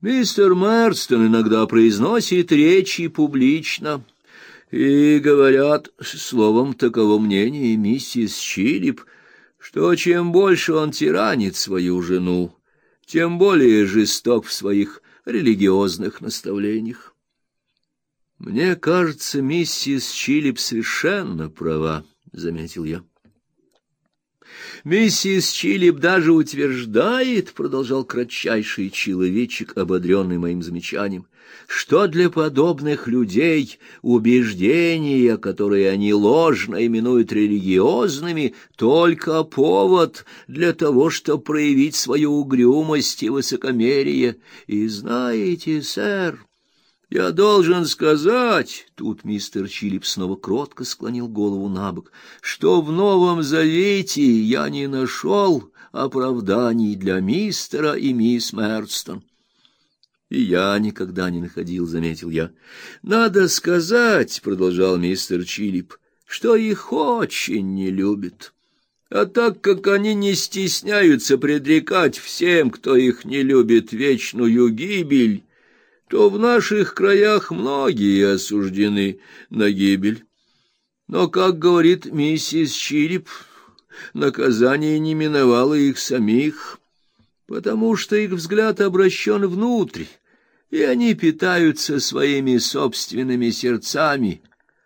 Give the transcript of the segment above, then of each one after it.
Мистер Мерстон иногда произносит речи публично, и говорят, словом, таково мнение миссис Чилип, что чем больше он тиранит свою жену, тем более жесток в своих религиозных наставлениях. Мне кажется, миссис Чилип совершенно права, заметил я. Миссис Чилип даже утверждает, продолжал кратчайший человечек, ободренный моим замечанием, что для подобных людей убеждения, которые они ложно именуют религиозными, только повод для того, чтобы проявить свою угрюмость и высокомерие. И знаете, сэр, я должен сказать, тут мистер Чилип снова кротко склонил голову набок, что в Новом Завете я не нашел оправданий для мистера и мисс Мерстон. И я никогда не находил, заметил я. Надо сказать, продолжал мистер Чилип, что их очень не любят. А так как они не стесняются предрекать всем, кто их не любит, вечную гибель, то в наших краях многие осуждены на гибель. Но, как говорит миссис Чирип, наказание не миновало их самих, потому что их взгляд обращен внутрь, и они питаются своими собственными сердцами,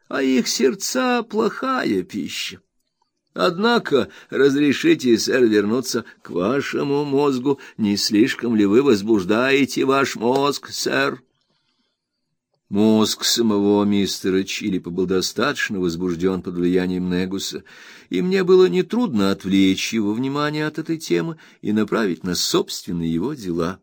а их сердца — плохая пища. Однако разрешите, сэр, вернуться к вашему мозгу. Не слишком ли вы возбуждаете ваш мозг, сэр? Мозг самого мистера Чилипа был достаточно возбужден под влиянием Негуса, и мне было нетрудно отвлечь его внимание от этой темы и направить на собственные его дела.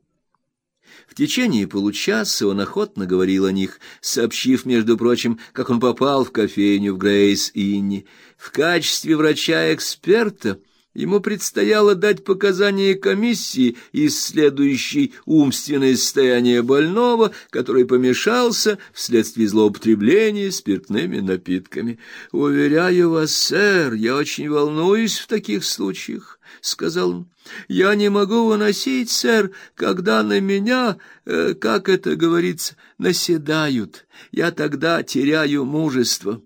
В течение получаса он охотно говорил о них, сообщив, между прочим, как он попал в кофейню в Грейс-Инни. В качестве врача-эксперта ему предстояло дать показания комиссии, исследующей умственное состояние больного, который помешался вследствие злоупотребления спиртными напитками. «Уверяю вас, сэр, я очень волнуюсь в таких случаях», — сказал он. Я не могу выносить, сэр, когда на меня, э, как это говорится, наседают. Я тогда теряю мужество.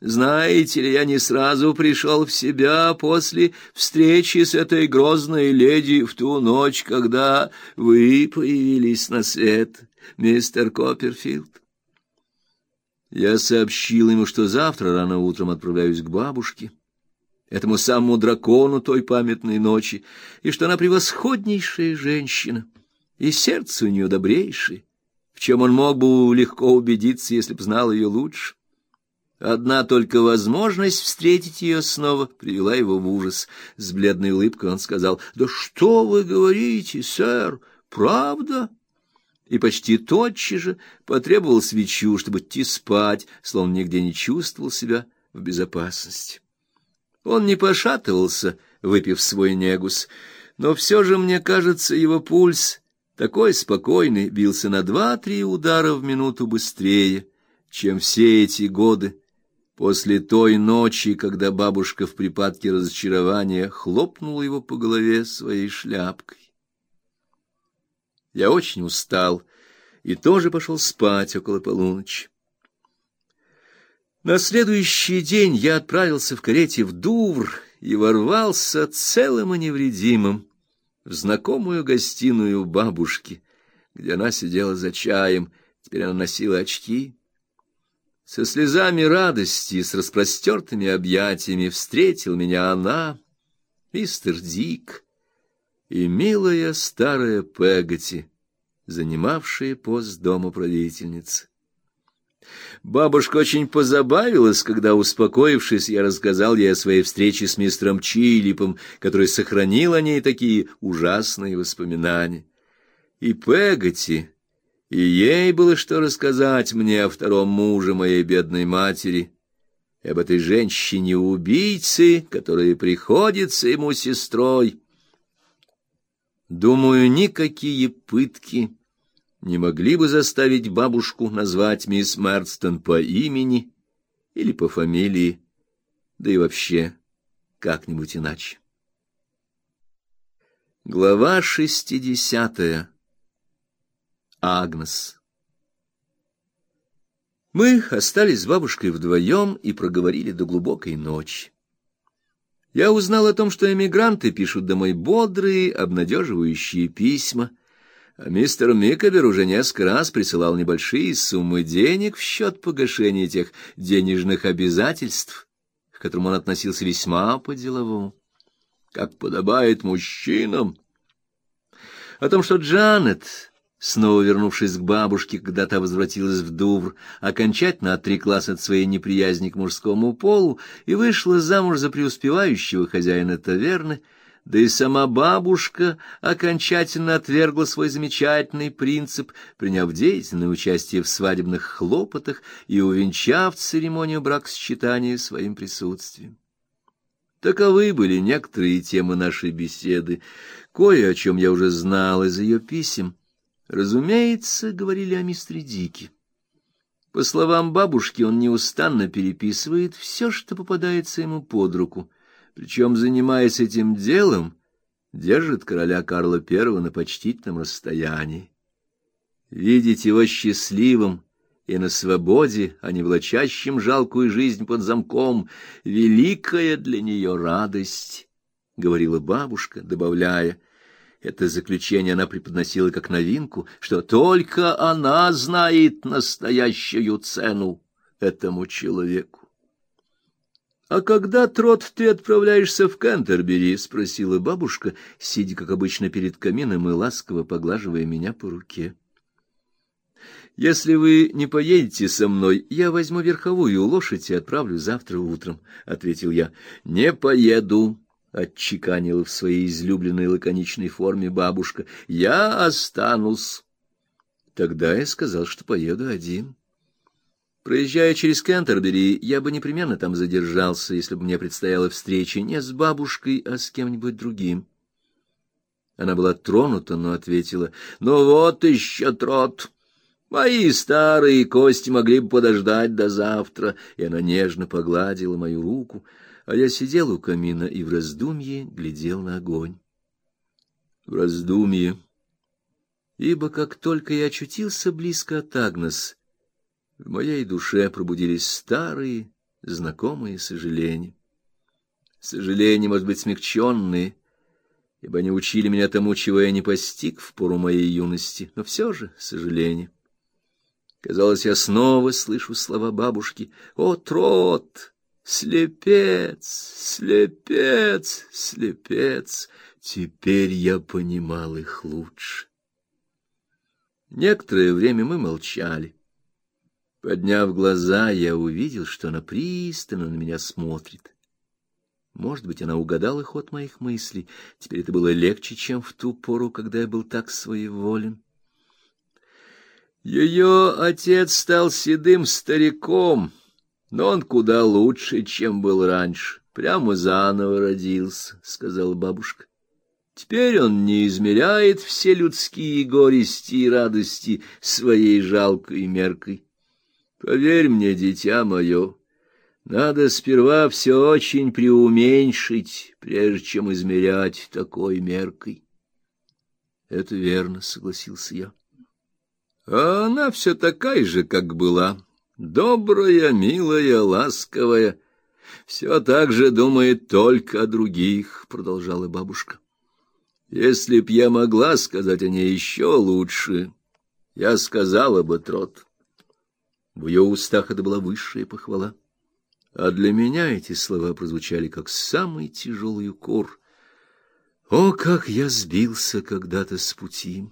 Знаете ли, я не сразу пришел в себя после встречи с этой грозной леди в ту ночь, когда вы появились на свет, мистер Копперфилд. Я сообщил ему, что завтра рано утром отправляюсь к бабушке этому самому дракону той памятной ночи, и что она превосходнейшая женщина, и сердце у нее добрейшее, в чем он мог бы легко убедиться, если б знал ее лучше. Одна только возможность встретить ее снова привела его в ужас. С бледной улыбкой он сказал, «Да что вы говорите, сэр, правда?» И почти тотчас же потребовал свечу, чтобы идти спать, словно нигде не чувствовал себя в безопасности. Он не пошатывался, выпив свой негус, но все же, мне кажется, его пульс, такой спокойный, бился на два-три удара в минуту быстрее, чем все эти годы, после той ночи, когда бабушка в припадке разочарования хлопнула его по голове своей шляпкой. Я очень устал и тоже пошел спать около полуночи. На следующий день я отправился в карете в Дувр и ворвался целым и невредимым в знакомую гостиную бабушки, где она сидела за чаем, теперь она носила очки. Со слезами радости, с распростертыми объятиями встретил меня она, мистер Дик и милая старая Пегати, занимавшая пост дома правительницы. Бабушка очень позабавилась, когда, успокоившись, я рассказал ей о своей встрече с мистером Чилипом, который сохранил о ней такие ужасные воспоминания. И Пегати, и ей было что рассказать мне о втором муже моей бедной матери, об этой женщине-убийце, которая приходится ему сестрой. Думаю, никакие пытки не могли бы заставить бабушку назвать мисс Марстон по имени или по фамилии, да и вообще как-нибудь иначе. Глава шестидесятая Агнес. Мы остались с бабушкой вдвоем и проговорили до глубокой ночи. Я узнал о том, что эмигранты пишут домой бодрые, обнадеживающие письма, а мистер Микобер уже несколько раз присылал небольшие суммы денег в счет погашения тех денежных обязательств, к которым он относился весьма по-деловому, как подобает мужчинам. О том, что Джанет снова вернувшись к бабушке, когда та возвратилась в Дувр, окончательно отреклась от своей неприязни к мужскому полу и вышла замуж за преуспевающего хозяина таверны, да и сама бабушка окончательно отвергла свой замечательный принцип, приняв деятельное участие в свадебных хлопотах и увенчав церемонию бракосчитания своим присутствием. Таковы были некоторые темы нашей беседы, кое о чем я уже знал из ее писем, Разумеется, говорили о мистере Дике. По словам бабушки, он неустанно переписывает все, что попадается ему под руку, причем, занимаясь этим делом, держит короля Карла I на почтительном расстоянии. Видеть его счастливым и на свободе, а не влачащим жалкую жизнь под замком, великая для нее радость, — говорила бабушка, добавляя, это заключение она преподносила как новинку, что только она знает настоящую цену этому человеку. — А когда, Трот, ты отправляешься в Кентербери? — спросила бабушка, сидя, как обычно, перед камином и ласково поглаживая меня по руке. — Если вы не поедете со мной, я возьму верховую лошадь и отправлю завтра утром, — ответил я. — Не поеду, отчеканила в своей излюбленной лаконичной форме бабушка. Я останусь. Тогда я сказал, что поеду один. Проезжая через Кентербери, я бы непременно там задержался, если бы мне предстояла встреча не с бабушкой, а с кем-нибудь другим. Она была тронута, но ответила: "Ну вот еще трот. Мои старые кости могли бы подождать до завтра". И она нежно погладила мою руку а я сидел у камина и в раздумье глядел на огонь. В раздумье, ибо как только я очутился близко от Агнес, в моей душе пробудились старые, знакомые сожаления. Сожаления, может быть, смягченные, ибо они учили меня тому, чего я не постиг в пору моей юности, но все же сожаления. Казалось, я снова слышу слова бабушки: "О, трот, Слепец, слепец, слепец. Теперь я понимал их лучше. Некоторое время мы молчали. Подняв глаза, я увидел, что она пристально на меня смотрит. Может быть, она угадала ход моих мыслей. Теперь это было легче, чем в ту пору, когда я был так своеволен. Ее отец стал седым стариком, но он куда лучше, чем был раньше. Прямо заново родился, сказала бабушка. Теперь он не измеряет все людские горести и радости своей жалкой меркой. Поверь мне, дитя мое, надо сперва все очень преуменьшить, прежде чем измерять такой меркой. Это верно, согласился я. А она все такая же, как была, Добрая, милая, ласковая, все так же думает только о других, продолжала бабушка. Если б я могла сказать о ней еще лучше, я сказала бы трот. В ее устах это была высшая похвала. А для меня эти слова прозвучали как самый тяжелый укор. О, как я сбился когда-то с пути!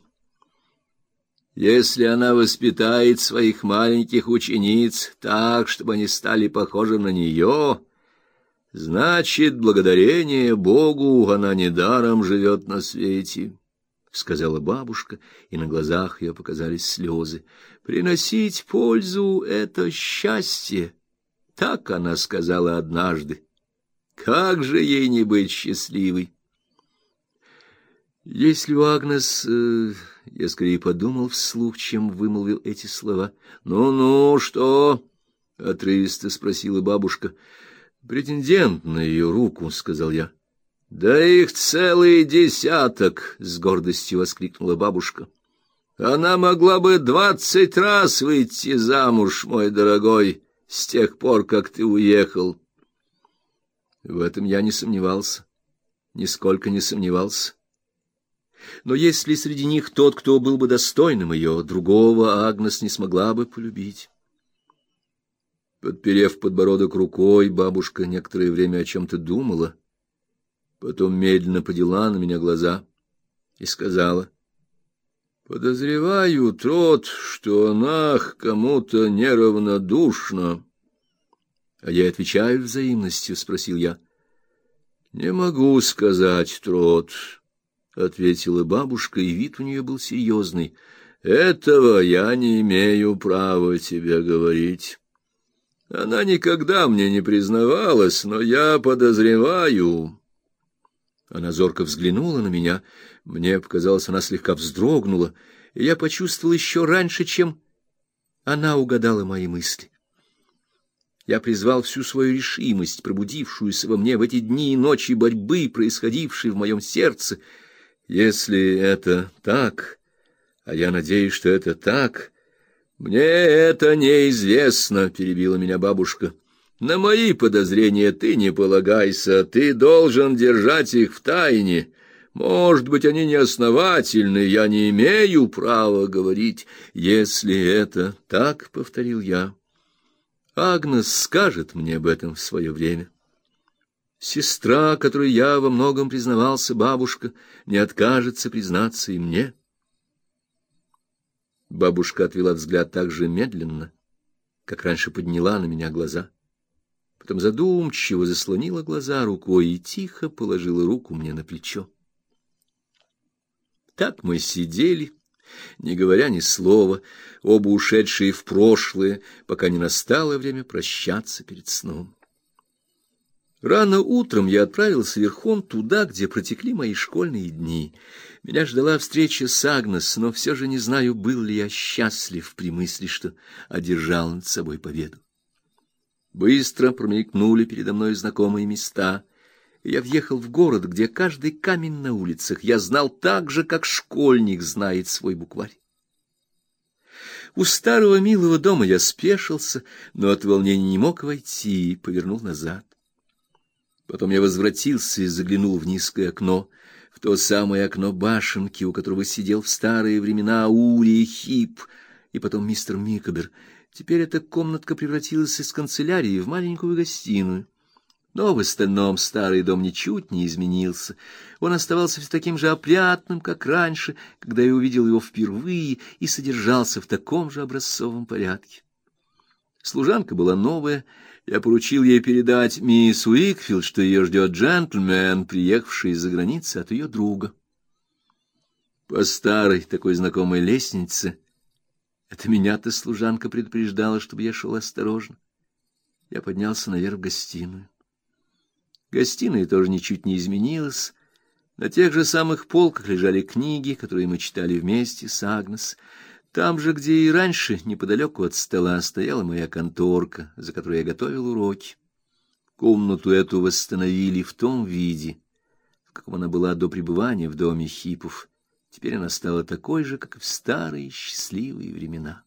Если она воспитает своих маленьких учениц так, чтобы они стали похожи на нее, значит, благодарение Богу она недаром живет на свете, — сказала бабушка, и на глазах ее показались слезы. Приносить пользу — это счастье, — так она сказала однажды. Как же ей не быть счастливой? Если у Агнес... Э я скорее подумал вслух, чем вымолвил эти слова. «Ну-ну, что?» — отрывисто спросила бабушка. «Претендент на ее руку», — сказал я. «Да их целый десяток!» — с гордостью воскликнула бабушка. Она могла бы двадцать раз выйти замуж, мой дорогой, с тех пор, как ты уехал. В этом я не сомневался, нисколько не сомневался. Но есть ли среди них тот, кто был бы достойным ее, другого Агнес не смогла бы полюбить. Подперев подбородок рукой, бабушка некоторое время о чем то думала, потом медленно подела на меня глаза и сказала: Подозреваю, трот, что она к кому-то неравнодушна. А я отвечаю взаимностью, спросил я. Не могу сказать, трот, ответила бабушка, и вид у нее был серьезный. Этого я не имею права тебе говорить. Она никогда мне не признавалась, но я подозреваю. Она зорко взглянула на меня. Мне показалось, она слегка вздрогнула, и я почувствовал еще раньше, чем она угадала мои мысли. Я призвал всю свою решимость, пробудившуюся во мне в эти дни и ночи борьбы, происходившей в моем сердце. Если это так, а я надеюсь, что это так, мне это неизвестно, перебила меня бабушка. На мои подозрения ты не полагайся, ты должен держать их в тайне. Может быть, они неосновательны, я не имею права говорить, если это так, повторил я. Агнес скажет мне об этом в свое время. Сестра, которой я во многом признавался, бабушка, не откажется признаться и мне. Бабушка отвела взгляд так же медленно, как раньше подняла на меня глаза. Потом задумчиво заслонила глаза рукой и тихо положила руку мне на плечо. Так мы сидели, не говоря ни слова, оба ушедшие в прошлое, пока не настало время прощаться перед сном. Рано утром я отправился верхом туда, где протекли мои школьные дни. Меня ждала встреча с Агнес, но все же не знаю, был ли я счастлив при мысли, что одержал над собой победу. Быстро промелькнули передо мной знакомые места — я въехал в город, где каждый камень на улицах я знал так же, как школьник знает свой букварь. У старого милого дома я спешился, но от волнения не мог войти и повернул назад. Потом я возвратился и заглянул в низкое окно, в то самое окно башенки, у которого сидел в старые времена Ури Хип, и потом мистер Микобер. Теперь эта комнатка превратилась из канцелярии в маленькую гостиную. Но в остальном старый дом ничуть не изменился. Он оставался все таким же опрятным, как раньше, когда я увидел его впервые, и содержался в таком же образцовом порядке. Служанка была новая. Я поручил ей передать мисс Уикфилд, что ее ждет джентльмен, приехавший из-за границы от ее друга. По старой такой знакомой лестнице это меня-то служанка предупреждала, чтобы я шел осторожно. Я поднялся наверх в гостиную. Гостиная тоже ничуть не изменилась. На тех же самых полках лежали книги, которые мы читали вместе с Агнес. Там же, где и раньше, неподалеку от стола, стояла моя конторка, за которой я готовил уроки. Комнату эту восстановили в том виде, в каком она была до пребывания в доме Хипов. Теперь она стала такой же, как и в старые счастливые времена.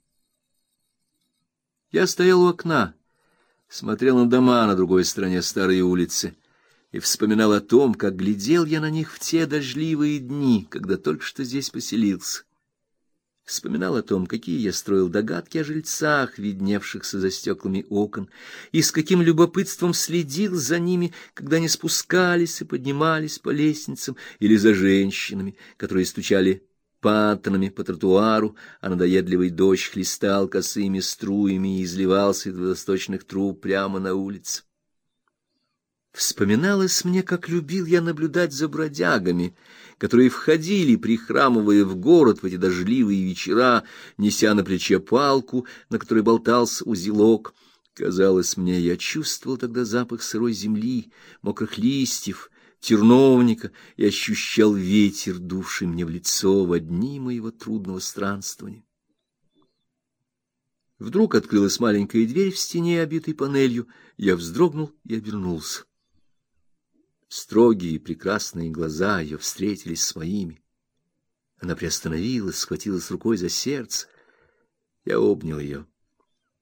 Я стоял у окна, смотрел на дома на другой стороне старой улицы и вспоминал о том, как глядел я на них в те дождливые дни, когда только что здесь поселился. Вспоминал о том, какие я строил догадки о жильцах, видневшихся за стеклами окон, и с каким любопытством следил за ними, когда они спускались и поднимались по лестницам, или за женщинами, которые стучали паттонами по тротуару, а надоедливый дождь хлестал косыми струями и изливался из водосточных труб прямо на улице. Вспоминалось мне, как любил я наблюдать за бродягами, которые входили, прихрамывая в город в эти дождливые вечера, неся на плече палку, на которой болтался узелок. Казалось мне, я чувствовал тогда запах сырой земли, мокрых листьев, терновника и ощущал ветер, дувший мне в лицо в дни моего трудного странствования. Вдруг открылась маленькая дверь в стене, обитой панелью. Я вздрогнул и обернулся. Строгие прекрасные глаза ее встретились с моими. Она приостановилась, схватилась рукой за сердце. Я обнял ее.